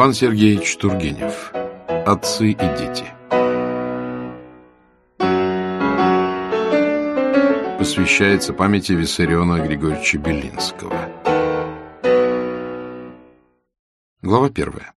Иван Сергеевич Тургенев. Отцы и дети. Посвящается памяти Виссариона Григорьевича Белинского. Глава первая.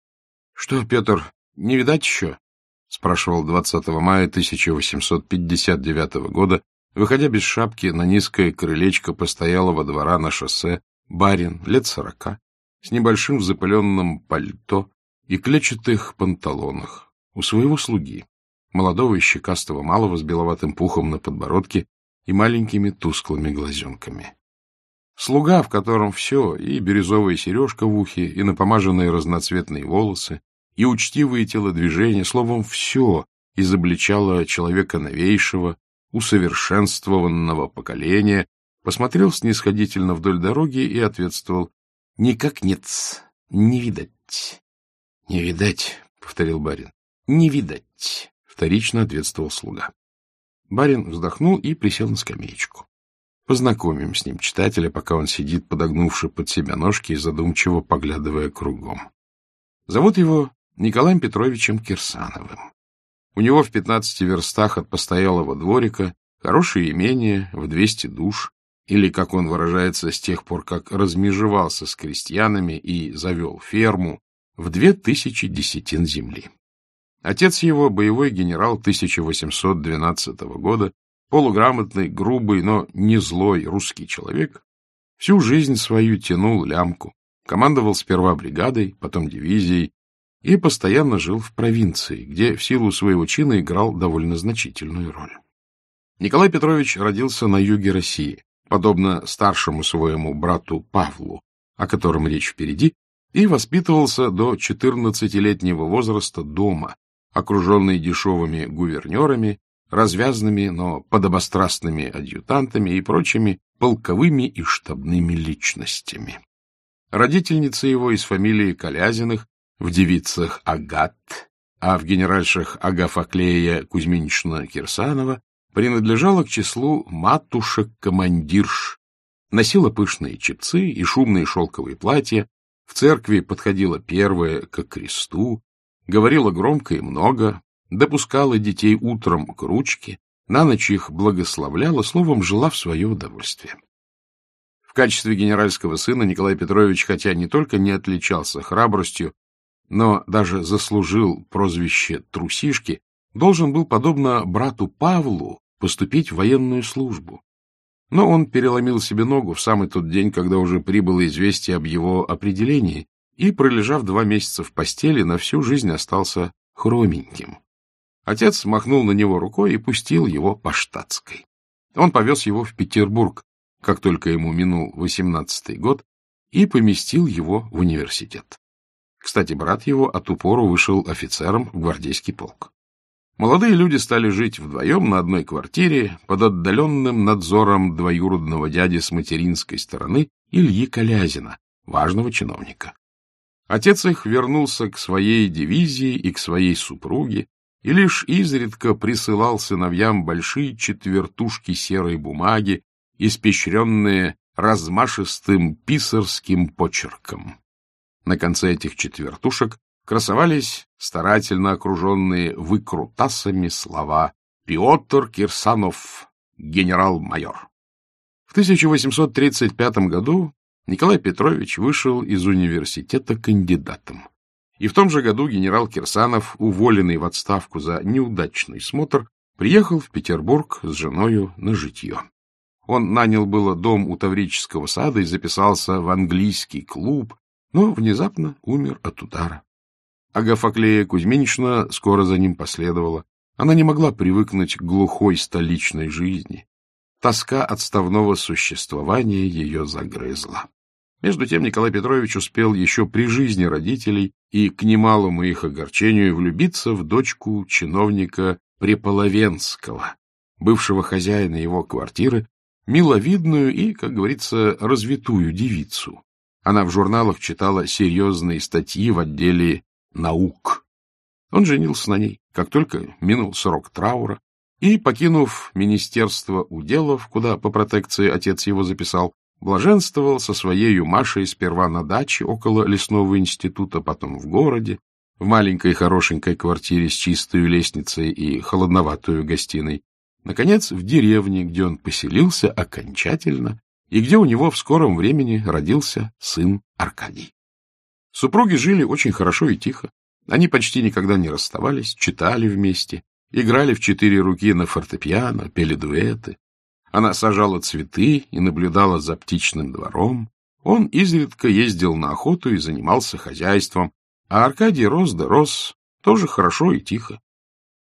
— Что, Петр, не видать еще? — спрашивал 20 мая 1859 года, выходя без шапки на низкое крылечко постоялого двора на шоссе барин лет сорока, с небольшим запыленным пальто и клетчатых панталонах у своего слуги, молодого и щекастого малого с беловатым пухом на подбородке и маленькими тусклыми глазенками. Слуга, в котором все, и бирюзовая сережка в ухе, и напомаженные разноцветные волосы, и учтивые телодвижения, словом, все изобличало человека новейшего, усовершенствованного поколения, посмотрел снисходительно вдоль дороги и ответствовал — Никак нет, не видать. — Не видать, — повторил барин. — Не видать, — вторично ответствовал слуга. Барин вздохнул и присел на скамеечку. Познакомим с ним читателя, пока он сидит, подогнувши под себя ножки и задумчиво поглядывая кругом. Зовут его Николаем Петровичем Кирсановым. У него в пятнадцати верстах от постоялого дворика хорошее имение в двести душ, или, как он выражается, с тех пор, как размежевался с крестьянами и завел ферму, в две тысячи десятин земли. Отец его, боевой генерал 1812 года, полуграмотный, грубый, но не злой русский человек, всю жизнь свою тянул лямку, командовал сперва бригадой, потом дивизией и постоянно жил в провинции, где в силу своего чина играл довольно значительную роль. Николай Петрович родился на юге России, подобно старшему своему брату Павлу, о котором речь впереди, и воспитывался до 14-летнего возраста дома, окруженный дешевыми гувернерами, развязными, но подобострастными адъютантами и прочими полковыми и штабными личностями. Родительница его из фамилии Колязиных в девицах Агат, а в генеральшах Агафаклея Кузьминична Кирсанова принадлежала к числу матушек-командирш, носила пышные чепцы и шумные шелковые платья, в церкви подходила первая к кресту, говорила громко и много, допускала детей утром к ручке, на ночь их благословляла, словом, жила в свое удовольствие. В качестве генеральского сына Николай Петрович, хотя не только не отличался храбростью, но даже заслужил прозвище «трусишки», должен был, подобно брату Павлу, поступить в военную службу. Но он переломил себе ногу в самый тот день, когда уже прибыло известие об его определении, и, пролежав два месяца в постели, на всю жизнь остался хроменьким. Отец махнул на него рукой и пустил его по штатской. Он повез его в Петербург, как только ему минул восемнадцатый год, и поместил его в университет. Кстати, брат его от упору вышел офицером в гвардейский полк. Молодые люди стали жить вдвоем на одной квартире под отдаленным надзором двоюродного дяди с материнской стороны Ильи Колязина, важного чиновника. Отец их вернулся к своей дивизии и к своей супруге, и лишь изредка присылал сыновьям большие четвертушки серой бумаги, испещренные размашистым писарским почерком. На конце этих четвертушек красовались старательно окруженные выкрутасами слова «Пиотр Кирсанов, генерал-майор». В 1835 году Николай Петрович вышел из университета кандидатом. И в том же году генерал Кирсанов, уволенный в отставку за неудачный смотр, приехал в Петербург с женою на житье. Он нанял было дом у Таврического сада и записался в английский клуб, но внезапно умер от удара. Агафаклея Кузьминична скоро за ним последовала. Она не могла привыкнуть к глухой столичной жизни. Тоска отставного существования ее загрызла. Между тем Николай Петрович успел еще при жизни родителей и, к немалому их огорчению, влюбиться в дочку чиновника Преполовенского, бывшего хозяина его квартиры, миловидную и, как говорится, развитую девицу. Она в журналах читала серьезные статьи в отделе наук. Он женился на ней, как только минул срок траура, и, покинув Министерство уделов, куда по протекции отец его записал, блаженствовал со своей Машей сперва на даче около лесного института, потом в городе, в маленькой хорошенькой квартире с чистой лестницей и холодноватую гостиной, наконец, в деревне, где он поселился окончательно и где у него в скором времени родился сын Аркадий. Супруги жили очень хорошо и тихо. Они почти никогда не расставались, читали вместе, играли в четыре руки на фортепиано, пели дуэты. Она сажала цветы и наблюдала за птичным двором. Он изредка ездил на охоту и занимался хозяйством, а Аркадий рос да рос, тоже хорошо и тихо.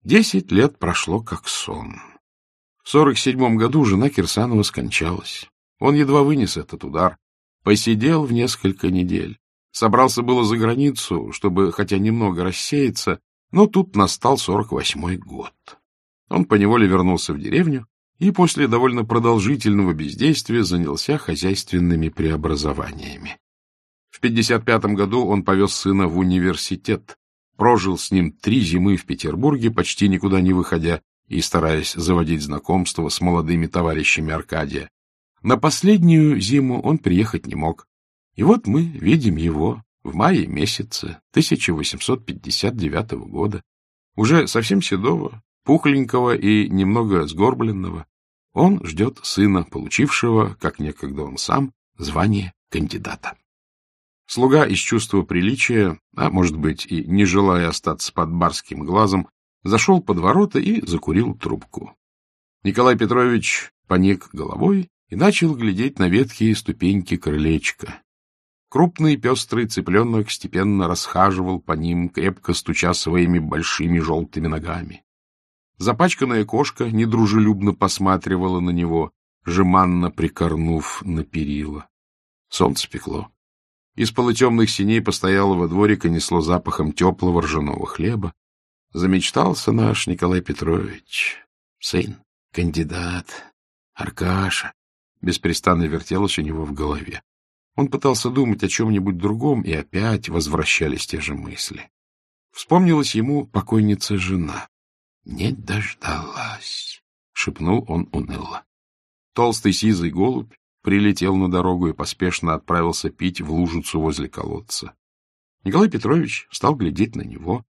Десять лет прошло как сон. В сорок седьмом году жена Кирсанова скончалась. Он едва вынес этот удар. Посидел в несколько недель. Собрался было за границу, чтобы хотя немного рассеяться, но тут настал сорок восьмой год. Он поневоле вернулся в деревню и после довольно продолжительного бездействия занялся хозяйственными преобразованиями. В 55 году он повез сына в университет, прожил с ним три зимы в Петербурге, почти никуда не выходя и стараясь заводить знакомства с молодыми товарищами Аркадия. На последнюю зиму он приехать не мог. И вот мы видим его в мае месяце 1859 года, уже совсем седого, пухленького и немного сгорбленного. Он ждет сына, получившего, как некогда он сам, звание кандидата. Слуга из чувства приличия, а, может быть, и не желая остаться под барским глазом, зашел под ворота и закурил трубку. Николай Петрович поник головой и начал глядеть на ветхие ступеньки крылечка. Крупный пестрый цыпленок степенно расхаживал по ним, крепко стуча своими большими желтыми ногами. Запачканная кошка недружелюбно посматривала на него, жеманно прикорнув на перила. Солнце пекло. Из полутемных синей постоялого дворика несло запахом теплого ржаного хлеба. Замечтался наш Николай Петрович. Сын, кандидат, Аркаша. Беспрестанно вертелось у него в голове. Он пытался думать о чем-нибудь другом, и опять возвращались те же мысли. Вспомнилась ему покойница-жена. — Не дождалась, — шепнул он уныло. Толстый сизый голубь прилетел на дорогу и поспешно отправился пить в лужицу возле колодца. Николай Петрович стал глядеть на него,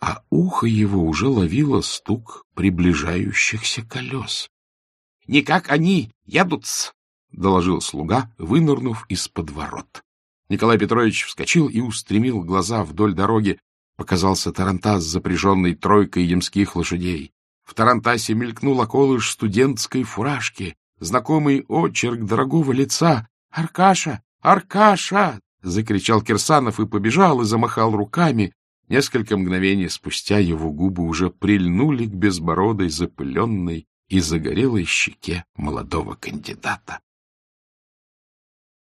а ухо его уже ловило стук приближающихся колес. — Никак они едут — доложил слуга, вынырнув из-под ворот. Николай Петрович вскочил и устремил глаза вдоль дороги. Показался тарантас, запряженный тройкой ямских лошадей. В тарантасе мелькнул околыш студентской фуражки, знакомый очерк дорогого лица. «Аркаша! Аркаша!» — закричал Кирсанов и побежал, и замахал руками. Несколько мгновений спустя его губы уже прильнули к безбородой, запыленной и загорелой щеке молодого кандидата.